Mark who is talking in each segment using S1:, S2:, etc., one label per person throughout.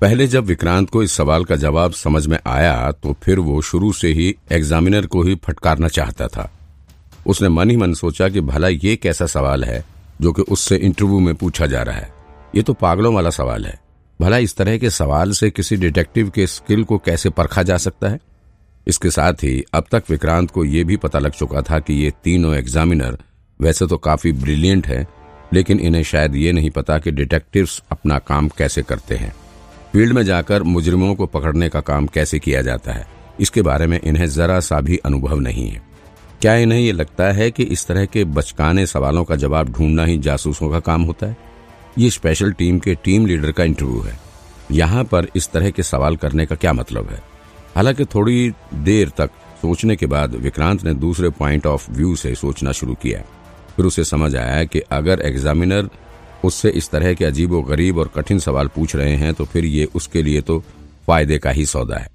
S1: पहले जब विक्रांत को इस सवाल का जवाब समझ में आया तो फिर वो शुरू से ही एग्जामिनर को ही फटकारना चाहता था। उसने मन ही मन सोचा कि भला ये कैसा सवाल है, जो कि उससे इंटरव्यू में पूछा जा रहा है। ये तो पागलों वाला सवाल है। भला इस तरह के सवाल से किसी डिटेक्टिव के स्किल को कैसे परखा जा सकता है? इसके साथ ही अब तक विक्रांत को यह भी पता लग चुका था कि ये तीनों एग्जामिनर वैसे तो काफ़ी ब्रिलियंट है, लेकिन इन्हें शायद ये नहीं पता कि डिटेक्टिव्स अपना काम कैसे करते हैं। फ़ील्ड में जाकर मुजरिमों को पकड़ने का काम कैसे किया जाता है? इसके बारे में इन्हें जरा सा भी अनुभव नहीं है। क्या इन्हें ये लगता है कि इस तरह के बचकाने सवालों का जवाब ढूंढना ही जासूसों का काम होता है? ये स्पेशल टीम के टीम लीडर का इंटरव्यू है। यहाँ पर इस तरह के सवाल करने का क्या मतलब है? हालाँकि थोड़ी देर तक सोचने के बाद विक्रांत ने दूसरे पॉइंट ऑफ़ व्यू से सोचना शुरू किया। फिर उसे समझ आया कि अगर एग्जामिनर उससे इस तरह के अजीब गरीब और कठिन सवाल पूछ रहे हैं तो फिर ये उसके लिए तो फ़ायदे का ही सौदा है।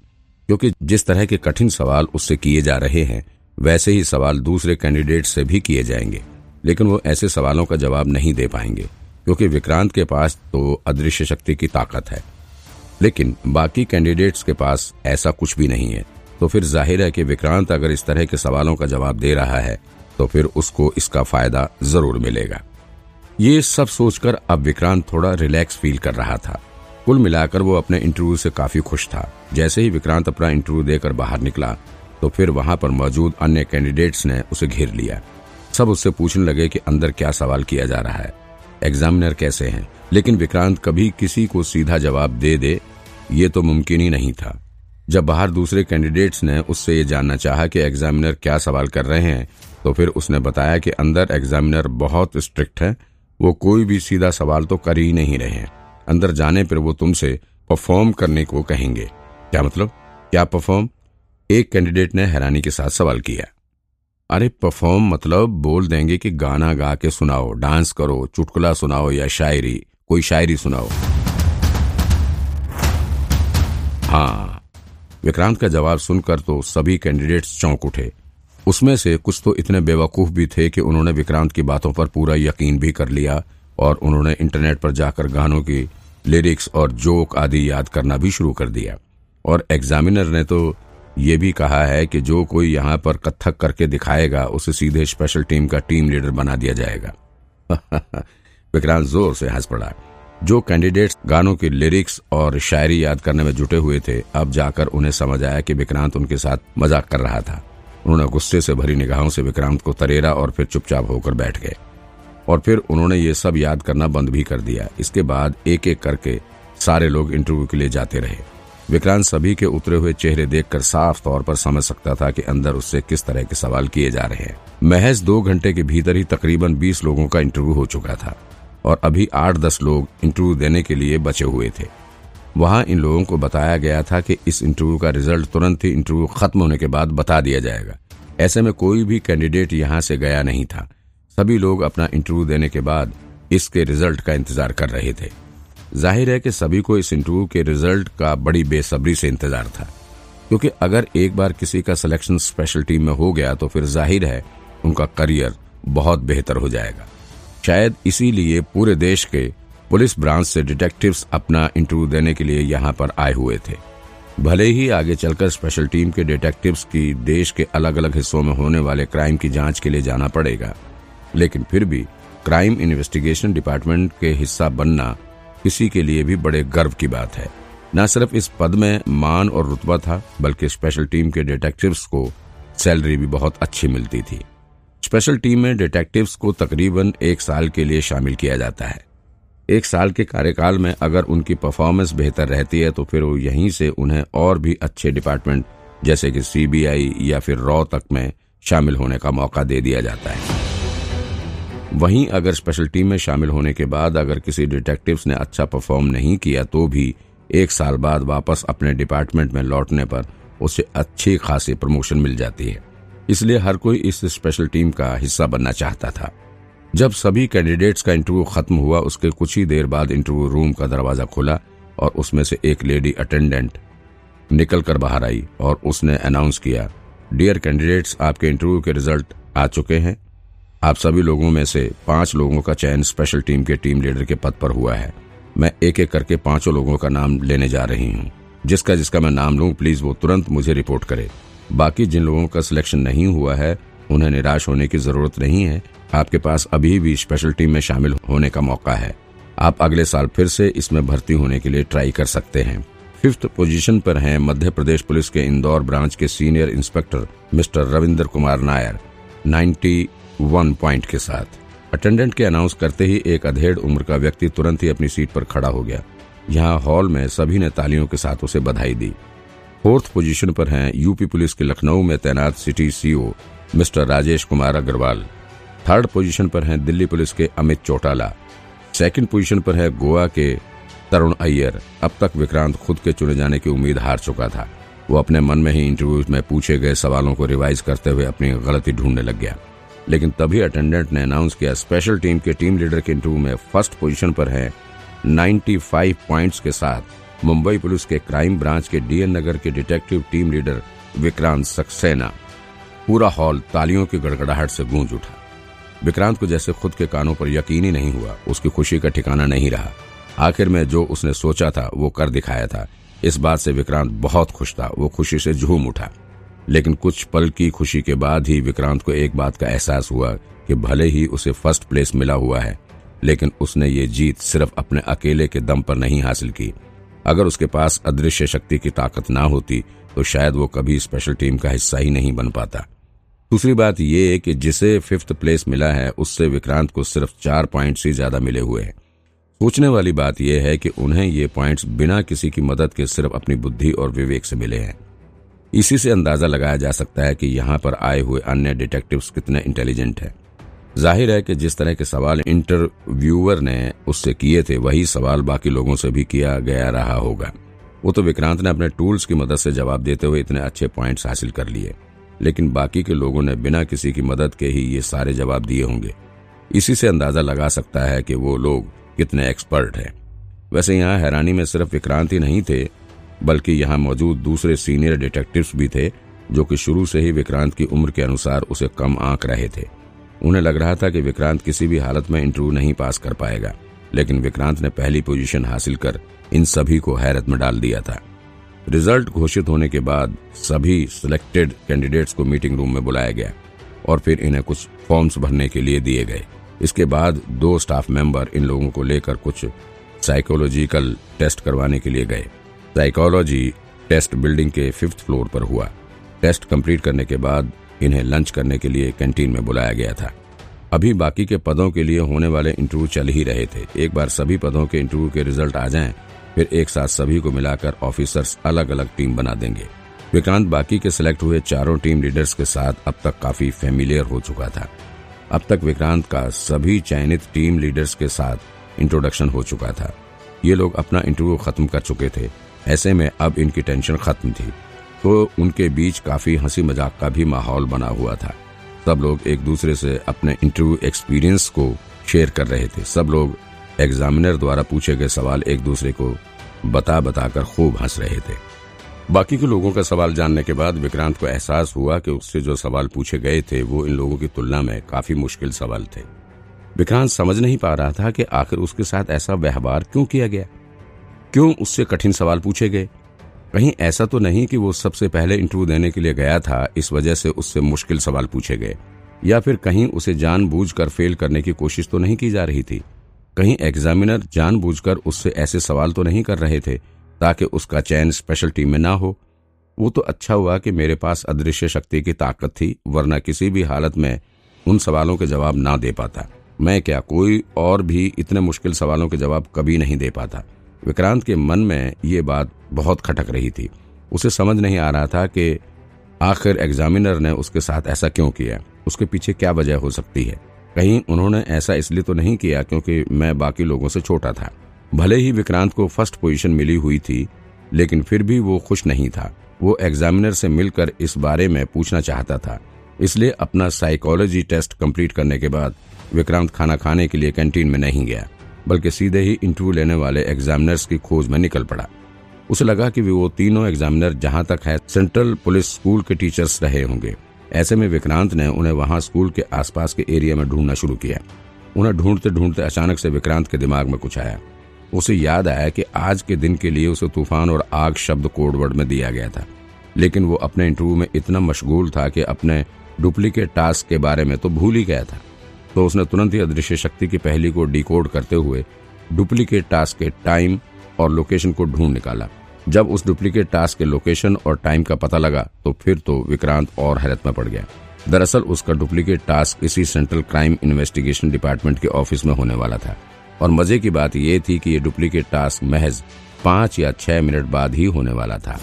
S1: क्योंकि जिस तरह के कठिन सवाल उससे किए जा रहे हैं, वैसे ही सवाल दूसरे कैंडिडेट से भी किए जाएँगे। लेकिन वो ऐसे सवालों का जवाब नहीं दे पाएँगे, क्योंकि विक्रांत के पास तो अदृश्य शक्ति की ताकत है। लेकिन बाकी कैंडिडेट्स के पास ऐसा कुछ भी नहीं है। तो फिर ज़ाहिर है कि विक्रांत अगर इस तरह के सवालों का जवाब दे रहा है तो फिर उसको इसका फ़ायदा ज़रूर मिलेगा। ये सब सोचकर अब विक्रांत थोड़ा रिलैक्स फील कर रहा था। कुल मिलाकर वो अपने इंटरव्यू से काफ़ी खुश था। जैसे ही विक्रांत अपना इंटरव्यू देकर बाहर निकला तो फिर वहाँ पर मौजूद अन्य कैंडिडेट्स ने उसे घेर लिया। सब उससे पूछने लगे कि अंदर क्या सवाल किया जा रहा है। एग्जामिनर कैसे हैं? लेकिन विक्रांत कभी किसी को सीधा जवाब दे दे, ये तो मुमकिन ही नहीं था। जब बाहर दूसरे कैंडिडेट्स ने उससे ये जानना चाहा कि एग्जामिनर क्या सवाल कर रहे हैं तो फिर उसने बताया कि अंदर एग्जामिनर बहुत स्ट्रिक्ट है वो कोई भी सीधा सवाल तो कर ही नहीं रहे हैं। अंदर जाने पर वो तुमसे परफॉर्म करने को कहेंगे। क्या मतलब? क्या परफॉर्म एक कैंडिडेट ने हैरानी के साथ सवाल किया। अरे परफॉर्म मतलब बोल देंगे कि गाना गा के सुनाओ डांस करो, चुटकुला सुनाओ या शायरी, कोई शायरी सुनाओ। हाँ विक्रांत का जवाब सुनकर तो सभी कैंडिडेट्स चौंक उठे। उसमें से कुछ तो इतने बेवकूफ़ भी थे कि उन्होंने विक्रांत की बातों पर पूरा यकीन भी कर लिया और उन्होंने इंटरनेट पर जाकर गानों की लिरिक्स और जोक आदि याद करना भी शुरू कर दिया। और एग्जामिनर ने तो ये भी कहा है कि जो कोई यहाँ पर कत्थक करके दिखाएगा, उसे सीधे स्पेशल टीम का टीम लीडर बना दिया जाएगा। विक्रांत ज़ोर से हंस पड़ा। जो कैंडिडेट्स गानों की लिरिक्स और शायरी याद करने में जुटे हुए थे, अब जाकर उन्हें समझ आया कि विक्रांत उनके साथ मज़ाक कर रहा था। उन्होंने गुस्से से भरी निगाहों से विक्रांत को तरेरा और फिर चुपचाप होकर बैठ गए। और फिर उन्होंने ये सब याद करना बंद भी कर दिया। इसके बाद एक एक करके सारे लोग इंटरव्यू के लिए जाते रहे। विक्रांत सभी के उतरे हुए चेहरे देखकर साफ़ तौर पर समझ सकता था कि अंदर उससे किस तरह के सवाल किए जा रहे हैं। महज दो घंटे के भीतर ही तकरीबन बीस लोगों का इंटरव्यू हो चुका था। और अभी आठ दस लोग इंटरव्यू देने के लिए बचे हुए थे। वहाँ इन लोगों को बताया गया था कि इस इंटरव्यू का रिज़ल्ट तुरंत ही इंटरव्यू खत्म होने के बाद बता दिया जाएगा। ऐसे में कोई भी कैंडिडेट यहाँ से गया नहीं था। सभी लोग अपना इंटरव्यू देने के बाद इसके रिज़ल्ट का इंतज़ार कर रहे थे। ज़ाहिर है कि सभी को इस इंटरव्यू के रिज़ल्ट का बड़ी बेसब्री से इंतज़ार था। क्योंकि अगर एक बार किसी का सिलेक्शन स्पेशल टीम में हो गया तो फिर ज़ाहिर है उनका करियर बहुत बेहतर हो जाएगा। शायद इसीलिए पूरे देश के पुलिस ब्रांच से डिटेक्टिव्स अपना इंटरव्यू देने के लिए यहाँ पर आए हुए थे। भले ही आगे चलकर स्पेशल टीम के डिटेक्टिव्स की देश के अलग अलग हिस्सों में होने वाले क्राइम की जाँच के लिए जाना पड़ेगा, लेकिन फिर भी क्राइम इन्वेस्टिगेशन डिपार्टमेंट के हिस्सा बनना किसी के लिए भी बड़े गर्व की बात है। न सिर्फ़ इस पद में मान और रुतबा था, बल्कि स्पेशल टीम के डिटेक्टिव्स को सैलरी भी बहुत अच्छी मिलती थी। स्पेशल टीम में डिटेक्टिव्स को तकरीबन एक साल के लिए शामिल किया जाता है। एक साल के कार्यकाल में अगर उनकी परफॉर्मेंस बेहतर रहती है तो फिर वो यहीं से उन्हें और भी अच्छे डिपार्टमेंट जैसे कि सीबीआई या फिर रॉ तक में शामिल होने का मौका दे दिया जाता है। वहीं अगर स्पेशल टीम में शामिल होने के बाद अगर किसी डिटेक्टिव्स ने अच्छा परफॉर्म नहीं किया तो भी एक साल बाद वापस अपने डिपार्टमेंट में लौटने पर उसे अच्छी खासी प्रमोशन मिल जाती है। इसलिए हर कोई इस स्पेशल टीम का हिस्सा बनना चाहता था। जब सभी कैंडिडेट्स का इंटरव्यू खत्म हुआ, उसके कुछ ही देर बाद इंटरव्यू रूम का दरवाज़ा खुला और उसमें से एक लेडी अटेंडेंट निकल कर बाहर आई और उसने अनाउंस किया डियर कैंडिडेट्स आपके इंटरव्यू के रिज़ल्ट आ चुके हैं। आप सभी लोगों में से पाँच लोगों का चयन स्पेशल टीम के टीम लीडर के पद पर हुआ है। मैं एक एक करके पाँचों लोगों का नाम लेने जा रही हूँ। जिसका जिसका मैं नाम लूँ प्लीज़ वो तुरंत मुझे रिपोर्ट करे। बाकी जिन लोगों का सिलेक्शन नहीं हुआ है उन्हें निराश होने की ज़रूरत नहीं है। आपके पास अभी भी स्पेशल टीम में शामिल होने का मौका है। आप अगले साल फिर से इसमें भर्ती होने के लिए ट्राई कर सकते हैं। फिफ्थ पोजीशन पर हैं मध्य प्रदेश पुलिस के इंदौर ब्रांच के senior inspector mister Ravindra Kumar Nair 91 point के साथ। अटेंडेंट के अनाउंस करते ही एक अधेड़ उम्र का व्यक्ति तुरंत ही अपनी सीट पर खड़ा हो गया। यहाँ हॉल में सभी ने तालियों के साथ उसे बधाई दी। फोर्थ पोजीशन पर हैं यूपी पुलिस के लखनऊ में तैनात city CO mister Rajesh Kumar Agarwal. Third position पर हैं दिल्ली पुलिस के अमित चौटाला। सेकंड पोजीशन पर है गोवा के तरुण अय्यर। अब तक विक्रांत खुद के चुने जाने की उम्मीद हार चुका था। वो अपने मन में ही इंटरव्यू में पूछे गए सवालों को रिवाइज करते हुए अपनी गलती ढूँढने लग गया। लेकिन तभी अटेंडेंट ने अनाउंस किया स्पेशल टीम के टीम लीडर के इंटरव्यू में फ़र्स्ट पोजीशन पर है 95 पॉइंट्स के साथ मुंबई पुलिस के क्राइम ब्रांच के डीएन नगर के detective team leader Vikrant Saxena. पूरा हॉल तालियों की गड़गड़ाहट से गूंज उठा। विक्रांत को जैसे खुद के कानों पर यकीन ही नहीं हुआ, उसकी खुशी का ठिकाना नहीं रहा। आखिर में जो उसने सोचा था, वो कर दिखाया था। इस बात से विक्रांत बहुत खुश था, वो खुशी से झूम उठा। लेकिन कुछ पल की खुशी के बाद ही विक्रांत को एक बात का एहसास हुआ कि भले ही उसे फ़र्स्ट प्लेस मिला हुआ है, लेकिन उसने ये जीत सिर्फ़ अपने अकेले के दम पर नहीं हासिल की। अगर उसके पास अदृश्य शक्ति की ताकत ना होती तो शायद वो कभी स्पेशल टीम का हिस्सा ही नहीं बन पाता। दूसरी बात यह कि जिसे फिफ्थ प्लेस मिला है, उससे विक्रांत को सिर्फ़ चार पॉइंट्स ही ज़्यादा मिले हुए हैं। सोचने वाली बात यह है कि उन्हें ये पॉइंट्स बिना किसी की मदद के सिर्फ़ अपनी बुद्धि और विवेक से मिले हैं। इसी से अंदाज़ा लगाया जा सकता है कि यहाँ पर आए हुए अन्य डिटेक्टिव्स कितने इंटेलिजेंट हैं। ज़ाहिर है कि जिस तरह के सवाल इंटरव्यूअर ने उससे किए थे, वही सवाल बाकी लोगों से भी किया गया रहा होगा। वो तो विक्रांत ने अपने टूल्स की मदद से जवाब देते हुए इतने अच्छे पॉइंट्स हासिल कर लिए। लेकिन बाकी के लोगों ने बिना किसी की मदद के ही ये सारे जवाब दिए होंगे। इसी से अंदाज़ा लगा सकता है कि वो लोग कितने एक्सपर्ट हैं। वैसे यहाँ हैरानी में सिर्फ़ विक्रांत ही नहीं थे, बल्कि यहाँ मौजूद दूसरे सीनियर डिटेक्टिव्स भी थे, जो कि शुरू से ही विक्रांत की उम्र के अनुसार उसे कम आंक रहे थे। उन्हें लग रहा था कि विक्रांत किसी भी हालत में इंटरव्यू नहीं पास कर पाएगा, लेकिन विक्रांत ने पहली पोजीशन हासिल कर इन सभी को हैरत में डाल दिया था। रिज़ल्ट घोषित होने के बाद सभी सिलेक्टेड कैंडिडेट्स को मीटिंग रूम में बुलाया गया और फिर इन्हें कुछ फॉर्म्स भरने के लिए दिए गए। इसके बाद दो स्टाफ मेंबर इन लोगों को लेकर कुछ साइकोलॉजिकल टेस्ट करवाने के लिए गए। साइकोलॉजी टेस्ट बिल्डिंग के फिफ्थ फ्लोर पर हुआ। टेस्ट कंप्लीट करने के बाद इन्हें लंच करने के लिए कैंटीन में बुलाया गया था। अभी बाकी के पदों के लिए होने वाले इंटरव्यू चल ही रहे थे। एक बार सभी पदों के इंटरव्यू के रिज़ल्ट आ जाएँ फिर एक साथ सभी को मिलाकर ऑफिसर्स अलग अलग टीम बना देंगे। विक्रांत बाकी के सिलेक्ट हुए चारों टीम लीडर्स के साथ अब तक काफ़ी फेमिलियर हो चुका था। अब तक विक्रांत का सभी चयनित टीम लीडर्स के साथ इंट्रोडक्शन हो चुका था। ये लोग अपना इंटरव्यू खत्म कर चुके थे। ऐसे में अब इनकी टेंशन खत्म थी। तो उनके बीच काफ़ी हँसी मज़ाक का भी माहौल बना हुआ था। सब लोग एक दूसरे से अपने इंटरव्यू एक्सपीरियंस को शेयर कर रहे थे। सब लोग एग्जामिनर द्वारा पूछे गए सवाल एक दूसरे को बता बताकर खूब हंस रहे थे। बाकी के लोगों का सवाल जानने के बाद विक्रांत को एहसास हुआ कि उससे जो सवाल पूछे गए थे, वो इन लोगों की तुलना में काफ़ी मुश्किल सवाल थे। विक्रांत समझ नहीं पा रहा था कि आखिर उसके साथ ऐसा व्यवहार क्यों किया गया? क्यों उससे कठिन सवाल पूछे गए? कहीं ऐसा तो नहीं कि वो सबसे पहले इंटरव्यू देने के लिए गया था, इस वजह से उससे मुश्किल सवाल पूछे गए। या फिर कहीं उसे जानबूझकर फेल करने की कोशिश तो नहीं की जा रही थी? कहीं एग्जामिनर जानबूझकर उससे ऐसे सवाल तो नहीं कर रहे थे, ताकि उसका चयन स्पेशल टीम में ना हो। वो तो अच्छा हुआ कि मेरे पास अदृश्य शक्ति की ताकत थी, वरना किसी भी हालत में उन सवालों के जवाब ना दे पाता। मैं क्या कोई और भी इतने मुश्किल सवालों के जवाब कभी नहीं दे पाता। विक्रांत के मन में ये बात बहुत खटक रही थी। उसे समझ नहीं आ रहा था कि आखिर एग्जामिनर ने उसके साथ ऐसा क्यों किया। उसके पीछे क्या वजह हो सकती है? कहीं उन्होंने ऐसा इसलिए तो नहीं किया क्योंकि मैं बाकी लोगों से छोटा था। भले ही विक्रांत को फ़र्स्ट पोजीशन मिली हुई थी, लेकिन फिर भी वो खुश नहीं था। वो एग्जामिनर से मिलकर इस बारे में पूछना चाहता था। इसलिए अपना साइकोलॉजी टेस्ट कंप्लीट करने के बाद विक्रांत खाना खाने के लिए कैंटीन में नहीं गया, बल्कि सीधे ही इंटरव्यू लेने वाले एग्जामिनर्स की खोज में निकल पड़ा। उसे लगा कि वो तीनों एग्जामिनर जहाँ तक है सेंट्रल पुलिस स्कूल के टीचर्स रहे होंगे। ऐसे में विक्रांत ने उन्हें वहाँ स्कूल के आसपास के एरिया में ढूंढना शुरू किया। उन्हें ढूंढते ढूंढते अचानक से विक्रांत के दिमाग में कुछ आया। उसे याद आया कि आज के दिन के लिए उसे तूफ़ान और आग शब्द कोडवर्ड में दिया गया था। लेकिन वो अपने इंटरव्यू में इतना मशगूल था कि अपने डुप्लीकेट टास्क के बारे में तो भूल ही गया था। तो उसने तुरंत ही अदृश्य शक्ति की पहली को डिकोड करते हुए डुप्लीकेट टास्क के टाइम और लोकेशन को ढूंढ निकाला। जब उस डुप्लीकेट टास्क के लोकेशन और टाइम का पता लगा तो फिर तो विक्रांत और हैरत में पड़ गया। दरअसल उसका डुप्लीकेट टास्क इसी सेंट्रल क्राइम इन्वेस्टिगेशन डिपार्टमेंट के ऑफ़िस में होने वाला था। और मज़े की बात यह थी कि यह डुप्लीकेट टास्क महज पाँच या छह मिनट बाद ही होने वाला था।